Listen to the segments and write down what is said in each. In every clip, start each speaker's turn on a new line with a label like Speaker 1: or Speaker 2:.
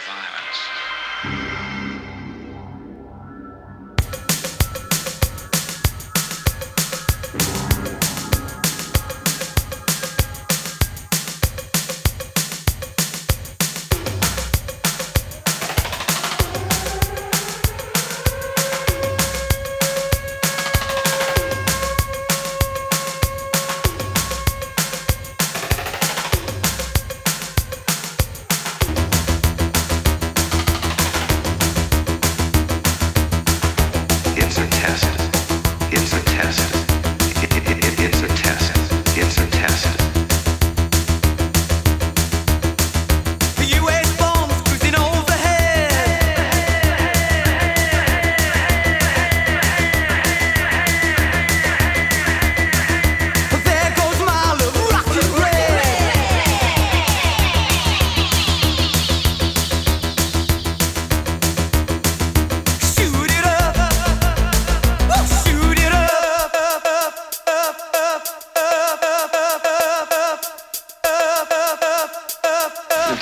Speaker 1: violence.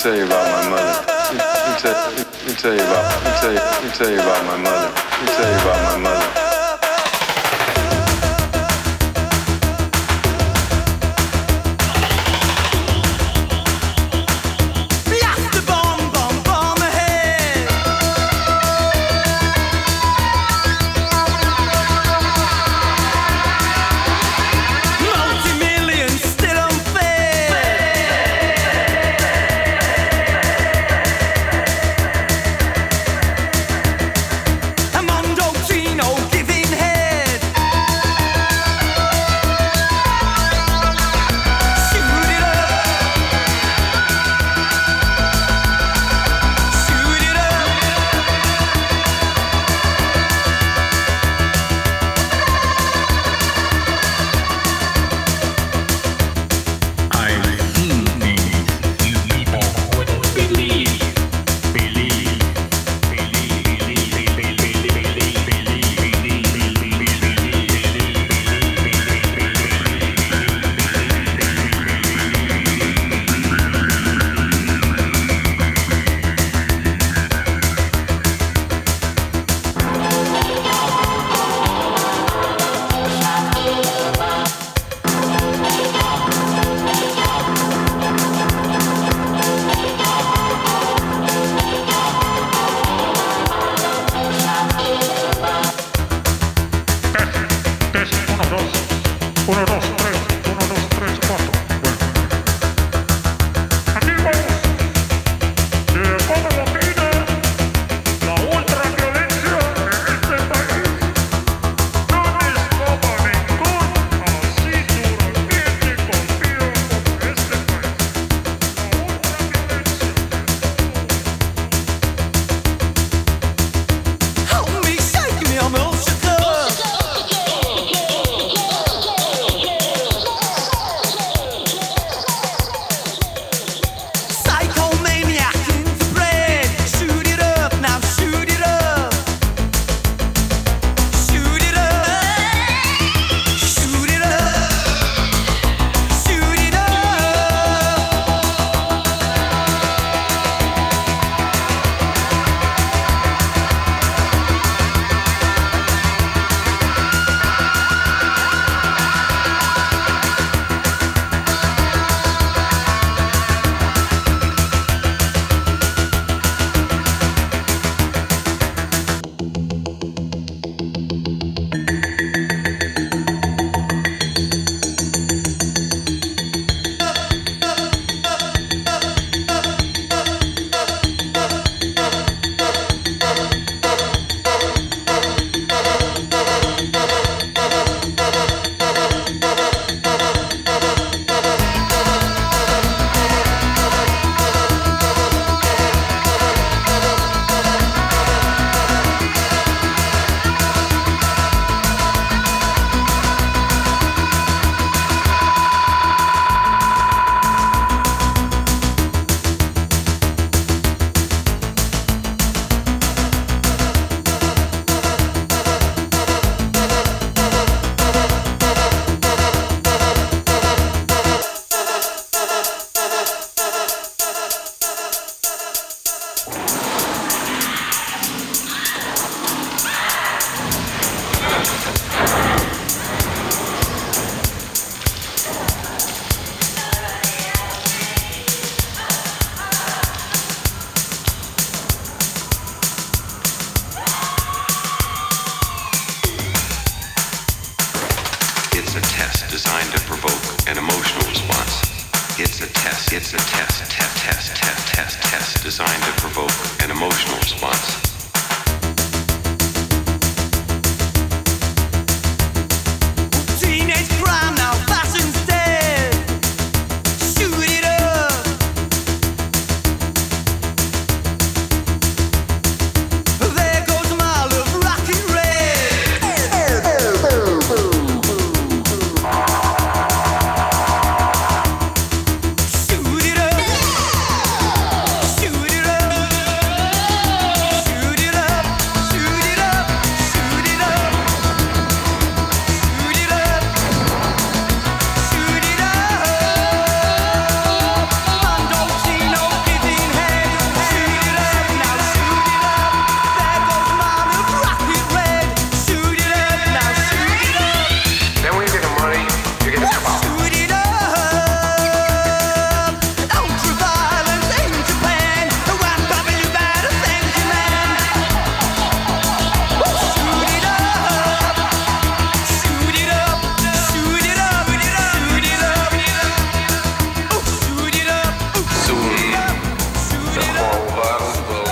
Speaker 2: tell you about my mother. Let me tell you about my mother. Let me tell you about my mother.
Speaker 3: It's It's a test, it's a test, test, test, test, test, test designed to provoke an emotional response. for less